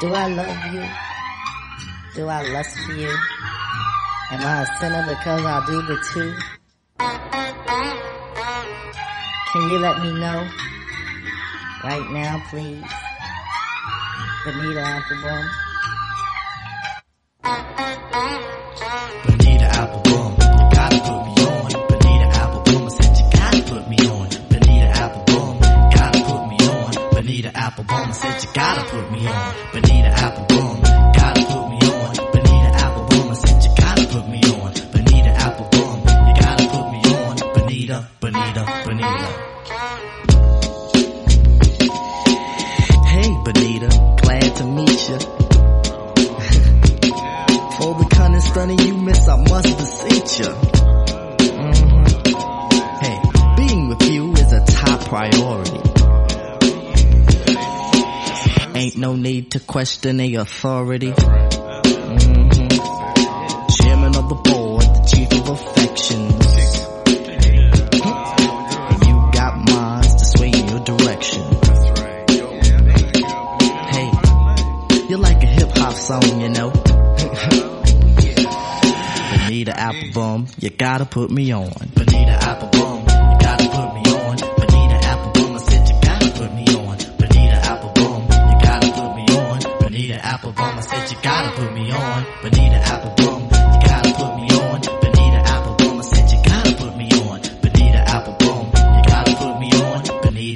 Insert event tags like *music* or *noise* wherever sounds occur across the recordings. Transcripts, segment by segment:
Do I love you? Do I lust for you? Am I a sinner because I do the two? Can you let me know? Right now, please. Bonita Applebum. Applebum, I said you gotta put me on. Bonita Applebum, gotta put me on. Bonita Applebum, I said you gotta put me on. Bonita Applebum, you gotta put me on. Bonita, Bonita, Bonita. Hey, Bonita, glad to meet you. *laughs* For the cunning stunning you miss, I must beseech you. Mhm. Hey, being with you is a top priority. No need to question the authority. Mhm. Chairman of the board, the chief of affections. You got minds to sway in your direction. Hey, you're like a hip hop song, you know. *laughs* Bonita Applebum, you gotta put me on. Bonita Applebum,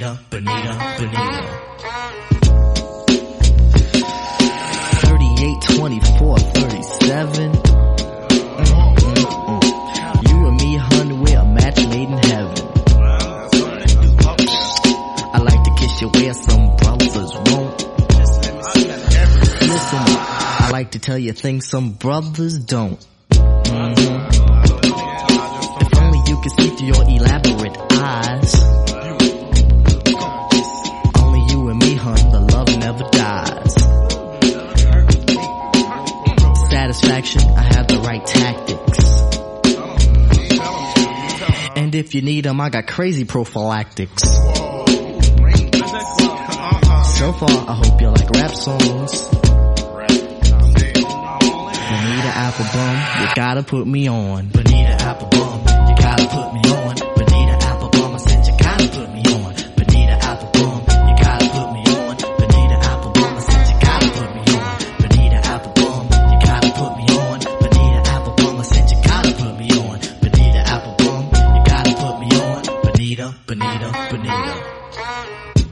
Bonita, Bonita, Bonita. 38, 24, 37. Mm-mm-mm. You and me, honey, we're a match made in heaven. I like to kiss you where some brothers won't. Listen, I like to tell you things some brothers don't. Mhm. If only you could see through your Satisfaction, I have the right tactics. And if you need them, I got crazy prophylactics. So far, I hope you like rap songs. Bonita Applebum, you gotta put me on. Bonita Applebum, Mm-hmm.